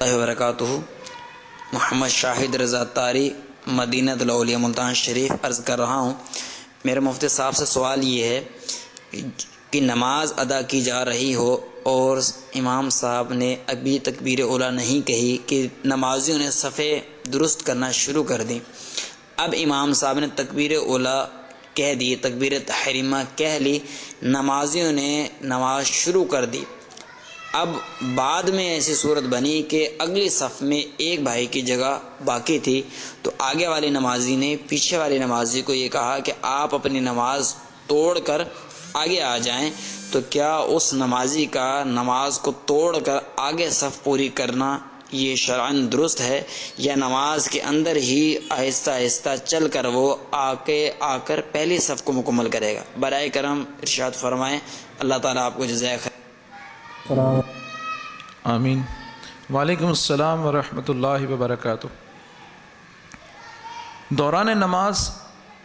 اللہ وبرکاتہ محمد شاہد رضا تاری، مدینہ الاولیاء ملتان شریف، عرض کر رہا ہوں۔ میرے مفتی صاحب سے سوال یہ ہے کہ نماز ادا کی جا رہی ہو اور امام صاحب نے ابھی تکبیر اولا نہیں کہی کہ نمازیوں نے صفحے درست کرنا شروع کر دیں۔ اب امام صاحب نے تکبیر اولا کہہ دی، تکبیر تحریمہ کہہ لی، نمازیوں نے نماز شروع کر دی۔ اب بعد میں ایسی صورت بنی کہ اگلی صف میں ایک بھائی کی جگہ باقی تھی، تو آگے والی نمازی نے پیچھے والی نمازی کو یہ کہا کہ آپ اپنی نماز توڑ کر آگے آ جائیں۔ تو کیا اس نمازی کا نماز کو توڑ کر آگے صف پوری کرنا یہ شرعن درست ہے؟ یا نماز کے اندر ہی آہستہ آہستہ چل کر وہ آ کے آ کر پہلی صف کو مکمل کرے گا؟ برائے کرم ارشاد فرمائیں۔ اللہ تعالیٰ آپ کو جزائے خیر۔ آمین. وعلیکم السلام ورحمۃ اللہ وبرکاتہ. دوران نماز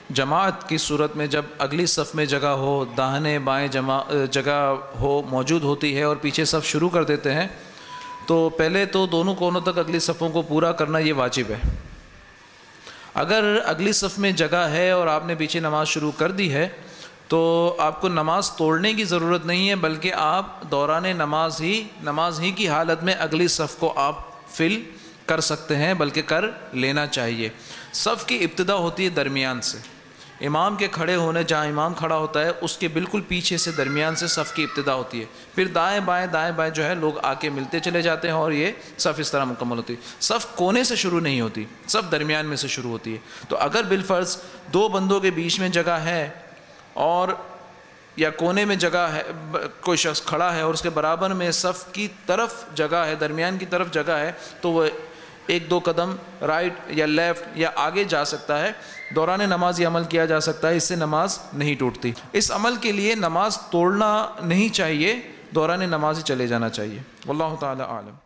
جماعت کی صورت میں جب اگلی صف میں جگہ ہو، داہنے بائیں جمع جگہ ہو موجود ہوتی ہے اور پیچھے صف شروع کر دیتے ہیں، تو پہلے تو دونوں کونوں تک اگلی صفوں کو پورا کرنا یہ واجب ہے۔ اگر اگلی صف میں جگہ ہے اور آپ نے پیچھے نماز شروع کر دی ہے تو آپ کو نماز توڑنے کی ضرورت نہیں ہے، بلکہ آپ دوران نماز ہی نماز ہی کی حالت میں اگلی صف کو آپ فل کر سکتے ہیں، بلکہ کر لینا چاہیے۔ صف کی ابتدا ہوتی ہے درمیان سے۔ امام کے کھڑے ہونے، جہاں امام کھڑا ہوتا ہے، اس کے بالکل پیچھے سے درمیان سے صف کی ابتدا ہوتی ہے۔ پھر دائیں بائیں دائیں بائیں جو ہے، لوگ آ کے ملتے چلے جاتے ہیں اور یہ صف اس طرح مکمل ہوتی ہے۔ صف کونے سے شروع نہیں ہوتی، صف درمیان میں سے شروع ہوتی ہے۔ تو اگر بالفرض دو بندوں کے بیچ میں جگہ ہے اور یا کونے میں جگہ ہے، کوئی شخص کھڑا ہے اور اس کے برابر میں صف کی طرف جگہ ہے، درمیان کی طرف جگہ ہے، تو وہ ایک دو قدم رائٹ یا لیفٹ یا آگے جا سکتا ہے۔ دوران نماز یہ عمل کیا جا سکتا ہے، اس سے نماز نہیں ٹوٹتی۔ اس عمل کے لیے نماز توڑنا نہیں چاہیے، دوران نماز ہی چلے جانا چاہیے۔ واللہ تعالی عالم۔